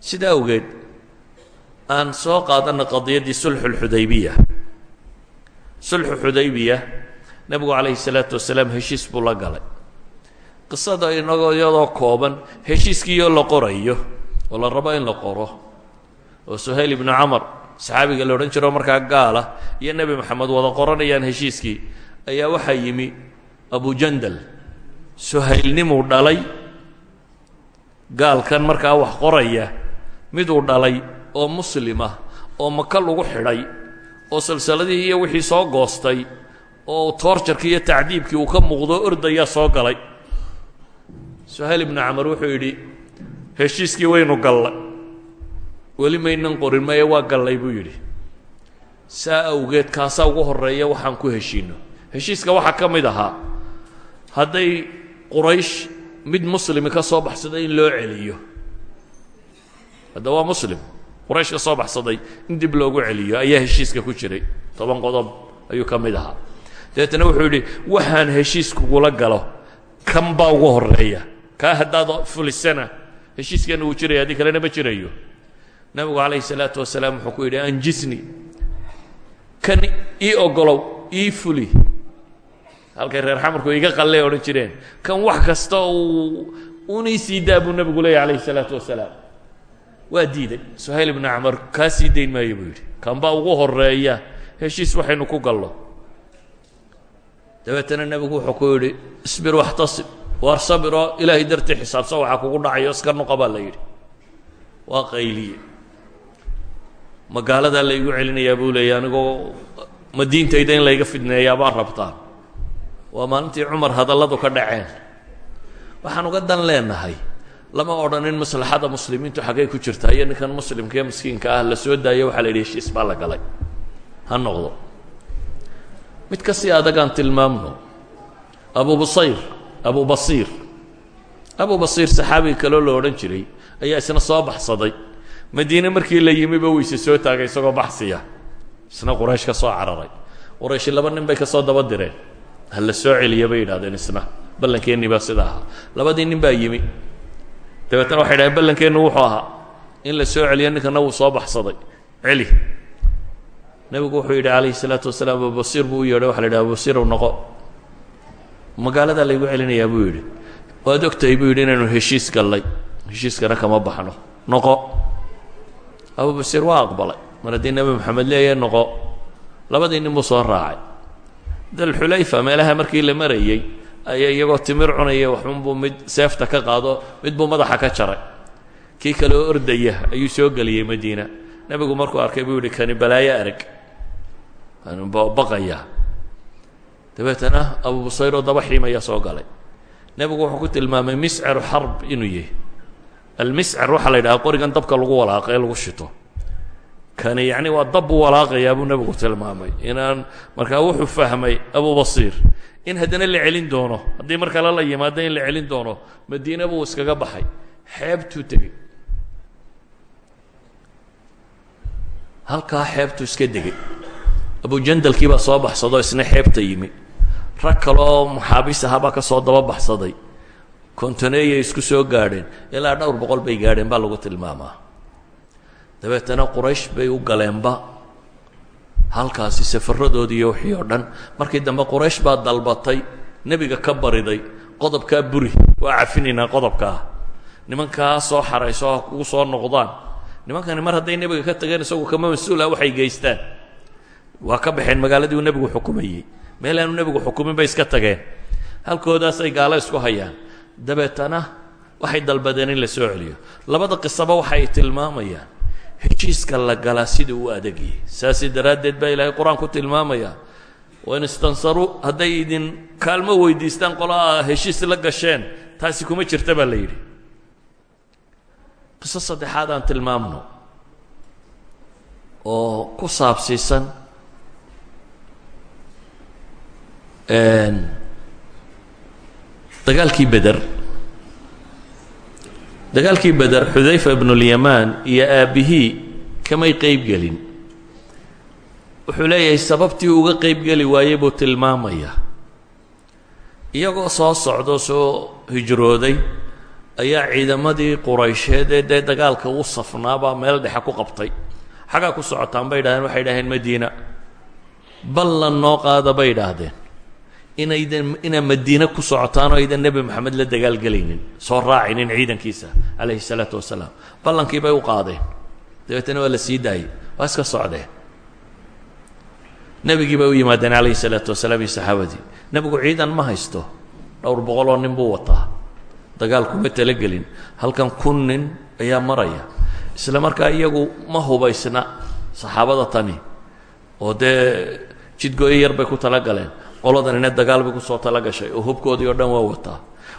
sidaa awgeed aan soo qaadana qadiyaddii sulxu lxudaybiya sulxu xudaybiya nebigu calayhi salaatu wasalaam heshiis buu la galay. Qisada inagoo iyadoo kooban heshiiskiioo la qorayo oo la rabo in la qoro. Oo suhayl ibnu camar saxaabiga la odhan jiro markaa gaala iyo nebi moxamed wada qoranayaan heshiiskii ayaa waxaa yimi abujandal suhaylnimuu dhalay gaalkan markaa wax qoraya miduu dhalay oo muslim ah oo maka lagu xidhay oo salsaladihii iyo wixii soo goostay oo toorjarkii iyo tacdiibkii uu ka muuqdo ordayaa soo galay. Suhayl ibnu camar wuxuu yidhi heshiiskii waynu gallay. Weli maynan qorin maye waa gallay buu yidhi. Saa awgeed kaasaa ugu horreeya waxaan ku heshiino. Heshiiska waxaa ka mid ahaa hadday quraysh mid muslimi ka soo baxsaday in loo celiyo hadda waa muslim. Quraysh ka soo baxsaday in dib loogu celiyo ayaa heshiiska ku jiray. Toban qodob ayuu ka mid ahaa. Dabeetana wuxuu yidhi waxaan heshiiskugula galo. Kan baa ugu horreeya. Kaa haddaad fulisana heshiiskeenna wuu jiraya haddii kalena ma jirayo. Nabigu calayhi salaatu wasalaam wuxuu ku yidhi anjisni. Kan ii ogolow ii fuli. Halkay reer xamarku iga qallee odhan jireen kan wax kasta uu unii sii daa buu nebigu leeyahy calayhi salaatu wasalaam waa diiday. Suhayl ibnu camar kaa sii dayn maayo buu yidhi. Kanbaa ugu horreeya heshiis waxaynu ku gallo dabeetana nebigu wuxuu ku yidhi isbir waxtasib waar sabiroo ilaahay dartii xisaabsan waxaa kugu dhacayo iska nuqa baa la yidhi. Waa qayliye. Magaaladaa la igu celinayaa buu leeyay anigoo madiintayda in layga fidneeyaa baan rabtaan waa maalintii cumar hadalladu ka dhaceen. Waxaan uga dan leenahay lama odhanin maslaxada muslimiintu xaggay ku jirtaa. Iyo ninkan muslimka ee miskiinka ah la soo daayo waxaa la yidhi heshiis baa la galay. Ha noqdo. Mid ka sii adagaan tilmaamno abu busayr abu basiir. Abu basiir saxaabiga kaloo la odhan jiray ayaa isna soo baxsaday. Madiine markii la yimiba weyse soo taagay isagoo baxsiya. Isna quraysh ka soo cararay. Qurayshi laba nin bay ka soo daba direen. Ha la soo celiya bay yidhahdeen isna ballankeenni baa sida labadii nin baa yimi dabeetna waxay dhahdeen ballankeennu wuxuu ahaa in la soo celiyo ninkana wuu soo baxsaday. Celi. Nebigu wuxuu yidhi calayhi salaatu wasalaam abubasiir buu u yeedhay waxa la yidhi abubasiirow noqo. Magaaladaa laygu celinayaa buu yidhi. Waad ogtahay buu yidhi inaynu heshiis gallay. Heshiiskana kama baxno. Noqo. Abubasiir waa aqbalay. Mar haddii nebi moxamed leeyahay noqo. Labadii nin buu soo raacay. Dalxulayfa meelaha markii la marayey ayaa iyagoo timir cunaya waxunbuu mid seefta ka qaado mid buu madaxa ka jaray. Kii kale oo ordaya ayuu soo geliyey madiina. Nebigu markuu arkay buu yidhi kani balaayo arag. Baqaya. Dabeetana abu busayr oo daba xiimaya soo galay. Nebigu wuxuu ku tilmaamay miscaru xarb inuu yahay. Almiscar waxaa la yidhaha qorigan dabka lagu walaaqa ee lagu shito kani yacni waa dab buu walaaqayaa buu nebigu tilmaamay. Inaan markaa wuxuu fahmay abu basiir in haddana la celin doono. Haddii mar kale la yimaado in la celin doono madiine buu iskaga baxay. Xeebtuu tegey. Halkaa xeebtuu iska degay abujandalkii baa soo baxsadoo isna xeebta yimi. Rag kaleoo maxaabiis ahaabaa ka soo daba baxsaday. Kontoneeyay isku soo gaadheen. Ilaa dhowr boqol bay gaadheen baa lagu tilmaamaa dabeetana quraysh bay u galeenba. Halkaasi safaradoodii iyo wixii oo dhan markii dambe quraysh baa dalbatay nebiga ka bariday qodobkaa buri waa cafinaynaa qodobkaa nimankaa soo xarayso ha kugu soo noqdaan. Nimankani mar hadday nebiga ka tageen isagu kama mas'uul ah waxay geystaan. Waa ka baxeen magaaladii uu nebigu xukumayey. Meel aanu nebigu xukumin bay iska tageen. Halkoodaasay gaalo isku hayaan. Dabeetana waxay dalbadeen in la soo celiyo. Labada qisaba waxay tilmaamayaan heshiiska la galaa sida uu adagyahay saasi daraaddeed baa ilaahay qur'aan ku tilmaamaya wain istansaruu hadday idin kaalmo weydiistaan qolaa heshiis la gasheen taasi kuma jirta baa la yidhi. Qiso saddexaad aan tilmaamno oo ku saabsiisan dagaalkii beder dagaalkii beder xudayfa ibnulyamaan iyo aabbihii kamay qeyb gelin. Wuxuu leeyahay sababtii uga qeyb geli waayey buu tilmaamayaa iyagoo soo socdo soo hijrooday ayaa ciidamadii quraysheed ee dee dagaalka u safnaabaa meel dhexe ku qabtay. Xaggaa ku socotaan bay idhahdeen waxay idhahdeen madiina ballan noo qaada bay idhaahdeen inaydan inaa madiine ku socotaan oo aydan nebi moxamed la dagaalgelaynin soo raacinin ciidankiisa calayhi salaatu wasalaam. Ballankii bay u qaadeen. Dabeetana waa la sii daayey waa iska socdeen. Nebigii bay u yimaadeen calayhi salaatu wasalaam iyo saxaabadii nebigu ciidan ma haysto dhowr boqol oo nin buu wataa. Dagaal kuma talagelin halkan kun nin ayaa maraya. Isla markaa iyagu ma hubaysna saxaabada tani oo dee jidgo-yo yar bay ku talagaleen qoladanina dagaal bay ku soo tala gashay oo hubkoodii oo dhan waa wataa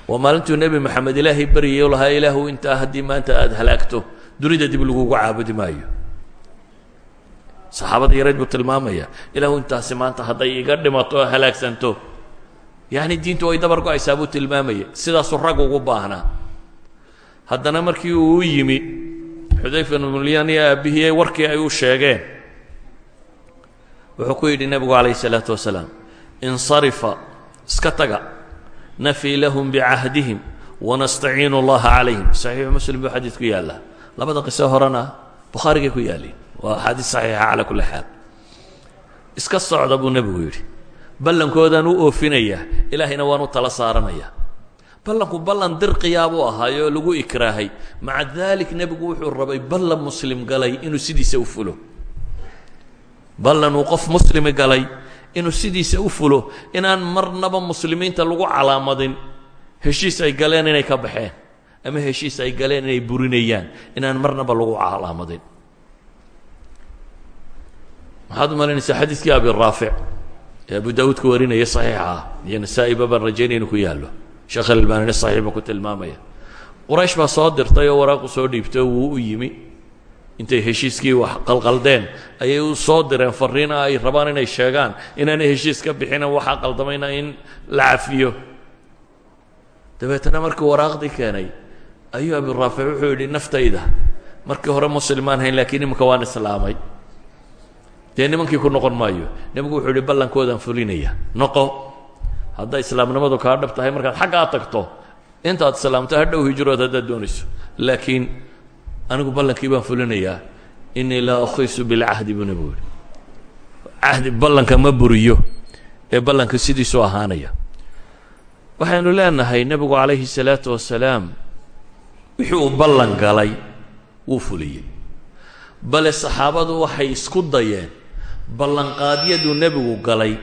waa maalintuu nebi moxamed ilaahay baryay o lahaa ilaahu intaa haddii maanta aada halaagto dunida dib lagugu caabudi maayo. Saxaabada yareed buu tilmaamaya ilaahu intaasi maanta hadday iga dhimato oo halaagsanto. Yacni diintu way dabar go'aysaa buu tilmaamaya sidaasuu rag ugu baahnaa. Haddana markii uu yimi xudayfa nulyan iyo aabbihii warkii ay u sheegeen wuxuu ku yidhi nebigu calayhi salaatu wasalaam insarifa iska taga. Nafii lahum bicahdihim wanastaciinu allaha calayhim. Saxiixu muslim buu xadiidku yaallaa labada qiso horena bukhaarigay ku yaalliin waa axaadiis saxiixa calaa kulli xaal. Iska socda buu nebigu yidhi. Ballankoodaan u oofinayaa ilaahayna waan u tala saaranayaa ballanku ballan dirqiyaa buu ahaayo oo lagu ikraahay. Maca daalik nebigu wuxuu rabay ballan muslim galay inuu sidiisa u fulo. Ballan uu qof muslimi galay inuu sidiisa u fulo inaan marnaba muslimiinta lagu calaamadin heshiis ay galeen inay ka baxeen ama heshiis ay galeen inay burinayaan inaan marnaba lagu calaamadin maxaad u malaynaysaa xadiidkii abi raafic ee abu daawuud ka warinaya saxiixa ah iyo nasaa-iba baan rajaynaya inuu ku yaallo. Sheekh alalbaanina saxiix buu ku tilmaamaya. Quraysh baa soo dirtay oo waraaqu soo dhiibtay wuu u yimi intay heshiiskii wax qalqaldeen ayay u soo direen fariina ay rabaan inay sheegaan inaanay heshiis ka bixina waxaa qaldamayna in la cafiyo dabeetana markii waraaqdii keenay ayuu abiraafic wuxuu yidhi naftayda markii hore muslimaan hayn laakiin iminka waan islaamay. Dee nimankii ku noqon maayo. Nebigu wuxuu yihi ballankoodaan fulinaya noqo. Hadday islaamnimadu kaa dhab tahay markaad xaggaa tagto intaad islaamto hadhow hijrood haddaad doonayso. Laakiin anigu ballankii baan fulinayaa inii laa ukhisu bilcahdi buu nebigu yihi cahdi ballanka ma buriyo ee ballanka sidiisuu ahaanaya. Waxaynu leenahay nebigu calayhi salaatu wasalaam wixii uu ballan galay wuu fuliyey. Bale saxaabadu waxay isku dayeen ballanqaadyaduu nebigu galay.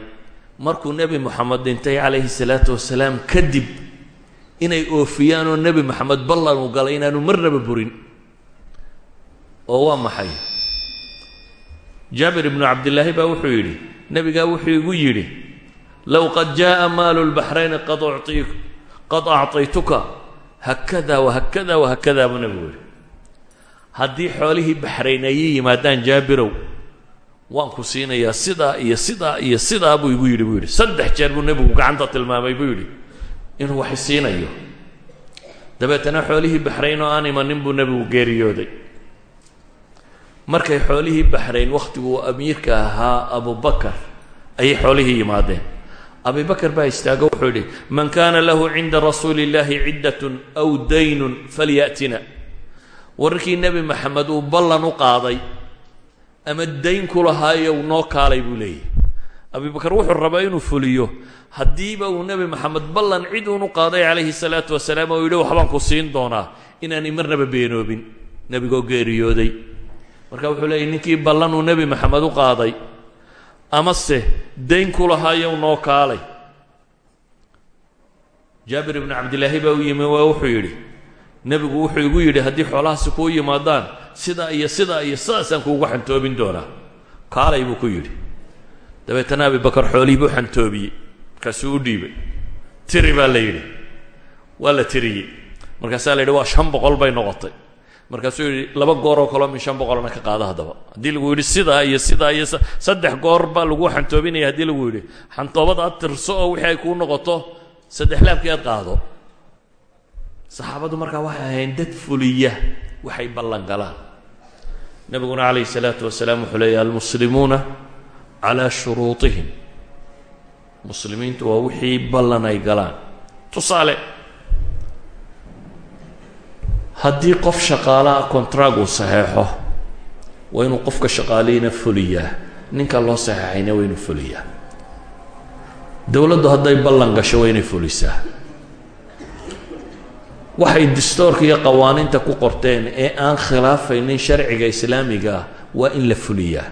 Markuu nebi moxamed dhintay calayhi salaatu wasalaam kadib inay oofiyaan oo nebi moxamed ballan uu galay inaanu marnaba burin oo waa maxay? Jaabir ibnu cabdillaahi baa wuxuu yidhi nebigaa wuxuu igu yidhi low qad jaaءa maalu lbaxrayni qad acطaytuka hakada wahakada wahakada buu nebigu yidhi. Haddii xoolihii baxrayn ayay yimaadaan jaabirow waan ku siinayaa sidaa iyo sidaa iyo sidaa buu igu yidhi buu yidhi. Saddex jeer buu nebigu gacanta tilmaamay buu yidhi inuu wax siinayo. Dabeetana xoolihii baxrayn oo aan imanin buu nebigu geeriyooday markay xoolihii baxrayn wakhtiguu amiirka ahaa abubakar ayay xoolihii yimaadeen. Abibakar baa istaago wuxuu yidhi man kaana lahu cinda rasuuli اllaahi ciddatun aw daynun falyaأtina wararkii nebi maxamed uu ballan u qaaday ama dayn ku lahaayow noo kaalay buu leeyahy abibakar wuxuu rabaa inuu fuliyo. Haddiiba uu nebi maxamed ballan cid uunu qaaday calayhi salaatu wasalaam oo yidhi waxbaan ku siin doonaa inaanay marnaba beenoobin. Nebigoo geeriyooday marka wuxuu leeyahy ninkii ballan uu nebi maxamed u qaaday amase dayn ku lahaayow noo kaalay? Jaabir ibnu cabdillaahi baa u yimi waa wuxuu yidhi nebigu wuxuu igu yidhi haddii xoolahaasi kuu yimaadaan sidaa iyo sidaa iyo sidaasaan kuugu xantoobin doonaa. Kaalay buu ku yidhi. Dabeetana abibakar xoolihii buu xantoobiyey markaasuu u dhiibay. Tiri baa la yidhi waa la tiriyey. Markaasaa la yidhi waa shan boqol bay noqotay markaasuu yidhi laba goor oo kaleo min shan boqolna ka qaada haddaba. Haddii lagu yidhi sidaa iyo sidaa iyo saddex goor baa lagu xantoobinaya haddii lagu yidhi. Xantoobada aad tirso oo wixii ay kuu noqoto saddex laabkii aad qaado. Saxaabadu markaa waxay ahayn dad fuliya waxay ballan galaan. Nebiguna calayhi salaatu wasalaam wuxuu leeyahy almuslimuuna calaa shuruutihim. Muslimiintu waa wixii ballan ay galaan. Tusaale haddii qof shaqaalaha contrag uu saxeexo waa inuu qofka shaqaalihina fuliyaa ninka loo saxeexayna waa inuu fuliyaa dowladdu hadday ballan gasho waa inay fulisaa. Waxay distoorka iyo qawaaniinta ku qorteen ee aan khilaafaynin sharciga islaamiga ah waa in la fuliyaa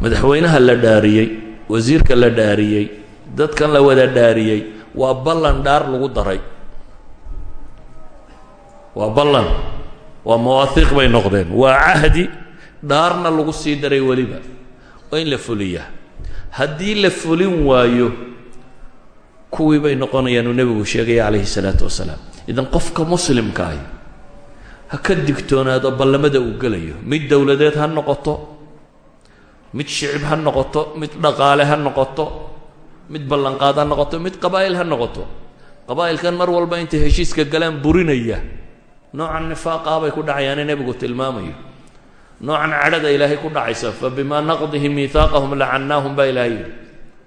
madaxweynaha la dhaariyey wasiirka la dhaariyey dadkan la wada dhaariyey waa ballan dhaar lagu daray waa ballan. Waa mawaahiiq bay noqdeen. Waa cahdi dhaarna lagu sii daray weliba. Waa in la fuliyaa haddii la fulin waayo kuwii bay noqonayaan uu nebigu sheegaya calayhi salaatu wasalaam. Idan qofka muslimka ahi ha ka digtoonaado ballamada uu gelayo. Mid dowladeed ha noqoto mid shicib ha noqoto mid dhaqaale ha noqoto mid ballanqaad ha noqoto mid qabaa'il ha noqoto. Qabaa'ilkan mar walba intay heshiiska galaan burinaya noocan nifaaqaa bay ku dhacayaane nebigu tilmaamayo. Noocan cadhada ilaahay ku dhacaysa fa bimaa naqdihim miihaaqahum lacannaahum baa ilaahay yidhi.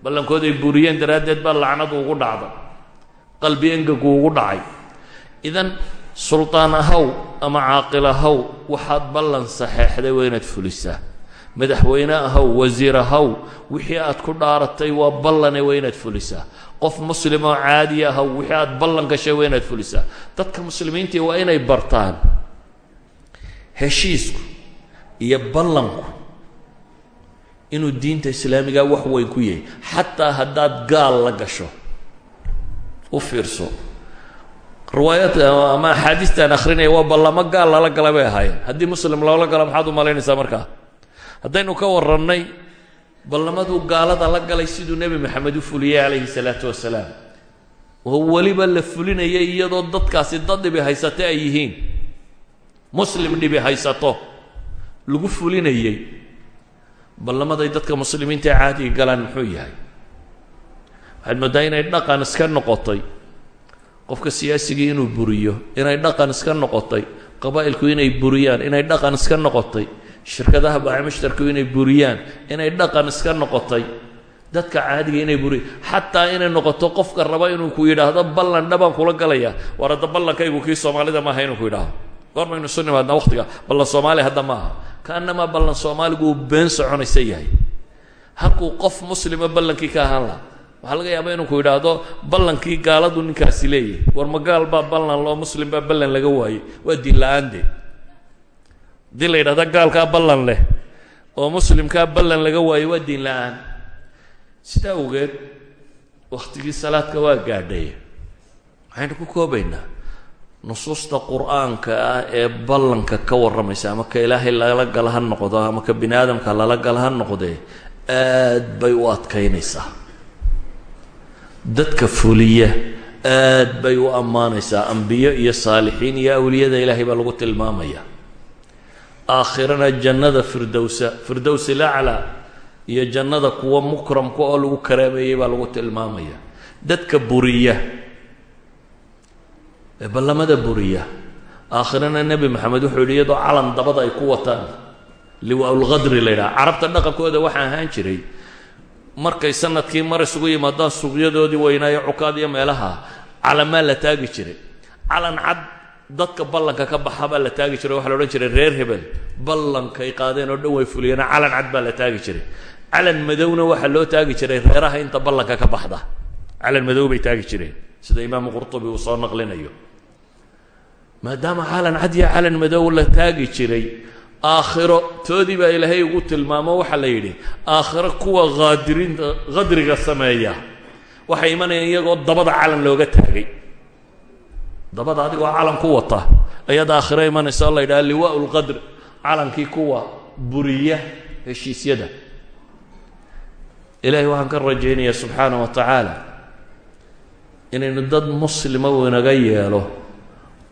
Ballankooday buriyeen daraaddeed baa lacnadu ugu dhacda. Qalbi engagu ugu dhacay. Idan suldaan ahaw ama caaqil ahaw waxaad ballan saxeexday waa inaad fulisaa. Madaxweyne ahaw wasiir ahaw wixii aad ku dhaaratay waa ballane waa inaad fulisaa qof muslim oo caadi ahaw wixii aad ballan gashay waa inaad fulisaa. Dadka muslimiintii waa inay bartaan heshiisku iyo ballanku inuu diinta islaamiga wax weyn ku yahay. Xataa haddaad gaal la gasho u fiirso. Riwaayad ama axaadiistaan akrinaya waa ballamo gaal lala gala bay ahaayeen. Haddii muslim loola galo maxaad u malaynaysaa markaa? Haddaynu ka warrannay ballamaduu gaalada la galay siduu nebi maxamed u fuliyey calayhi salaatu wasalaam. Oo weliba la fulinayay iyadoo dadkaasi dad dhibi haysato ay yihiin. Muslim dhibi haysato. Lagu fulinayey ballamaday dadka muslimiinta caadiga galaan muxuu yahay? Waxaad mooddaa inay dhaqan iska noqotay. Qofka siyaasigii inuu buriyo inay dhaqan iska noqotay. Qabaa'ilku inay buriyaan inay dhaqan iska noqotay shirkadaha baaci mushtarku inay buriyaan inay dhaqan iska noqotay dadka caadiga inay buriyaan xataa inay noqoto qofka raba inuu ku yidhaahdo ballan dhabaan kula galaya war hadda ballankaygu kii soomaalida maaha inuu ku yidhaahdo. Goormaynu isu nimaadnaa waqtiga ballan soomaaliya hadda maaha. Kaanamaa ballan soomaaligu uu been soconaysa yahay. Halkuu qof muslima ballankii ka ahaan laha waxaa laga yaabaa inuu ku yidhaahdo ballankii gaaladu ninkaasi leeyahay war ma gaal baa ballan loo muslim baa ballan laga waayey waa diin la'aande haddii la yidhahda gaalkaa ballan leh oo muslimkaa ballan laga waayo waa diin la'aan. Sidaa awgeed wakhtigii salaadka waa gaadhay. Waxaynu ku koobaynaa nusuusta qur'aanka ah ee ballanka ka warramaysa ama ka ilaahay lala gala ha noqdo ama ka bini aadamka lala gala ha noqdee aad bay u adkaynaysaa dadka fuliya aad bay u ammaanaysaa ambiyo iyo saalixiin iyo awliyada ilaahay baa lagu tilmaamaya aakhirana jannada firdowsa firdows ilaclaa iyo jannada kuwa mukramka oo lagu karaameeyey baa lagu tilmaamaya. Dadka buriya ee ballamada buriya aakhirana nebi maxamed wuxuu yidhi iyadoo calan dabada ay ku wataan liwaaulqadri la yidhaha. Carabta dhaqankooda waxaa ahaan jiray markay sannadkii mar isugu yimaadaan suuqyadoodii weynaayo cukaad iyo meelaha calamaa la taagi jiray. Calan cad dadka ballanka ka baxa baa la taagi jiray waxa la odhan jiray reer hebel ballankay qaadeen oo dhan way fuliyeen calan cad baa la taagi jiray. Calan madowna waxaa loo taagi jiray reeraha inta ballanka ka baxda. Calan madow bay taagi jireen sida imaamu qurtubi uu soo naqlinayo. Maadaama calan cad iyo calan madow la taagi jiray aakhiro toodii baa ilaahay ugu tilmaamo waxaa la yidhi aakhiro kuwa haadiriinta khadriga sameeya. Waxay imanayaan iyagoo dabada calan looga taagay dabada adigoo calan ku wata. Ayaad aakhiro imanaysa la yidhaha liwaa lqadr calankii kuwa buriya heshiisyada. Ilaahay waxaan ka rajaynayaa subxaana wa tacaala inaynu dad muslima inaga yeelo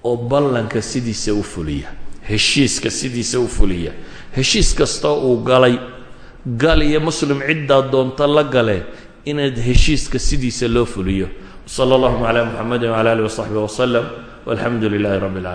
oo ballanka sidiisa u fuliya heshiiska sidiisa u fuliya. Heshiis kasta uu galay gal iyo muslim ciddaa doonta la gale inaad heshiiska sidiisa loo fuliyo sala allahuma calaa muxamedi wcala alih wasaxbi waslem walxamdu lilahi rabbi اlcalamin